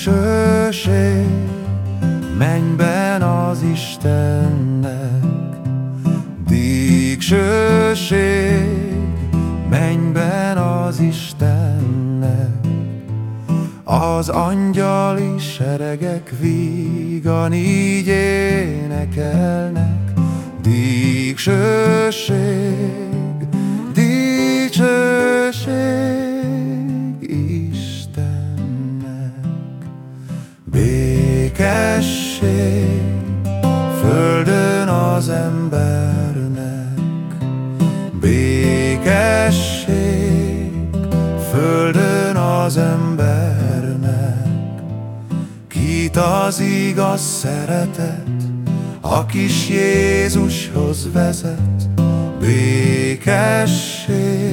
Dígsőség mennyben az Istennek. Dígsőség mennyben az Istennek. Az angyali seregek vígan így énekelnek. Dígsőség Békesség földön az embernek. Békesség földön az embernek. Kit az igaz szeretet, a kis Jézushoz vezet. Békesség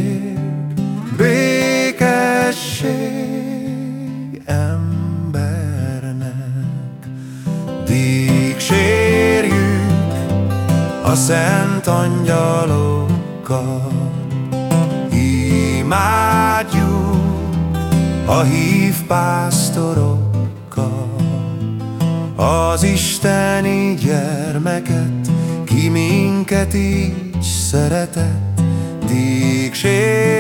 a szent angyalokkal. Imádjuk a hív pásztorokkal, az Isteni gyermeket, ki minket így szeretett, dígsérjük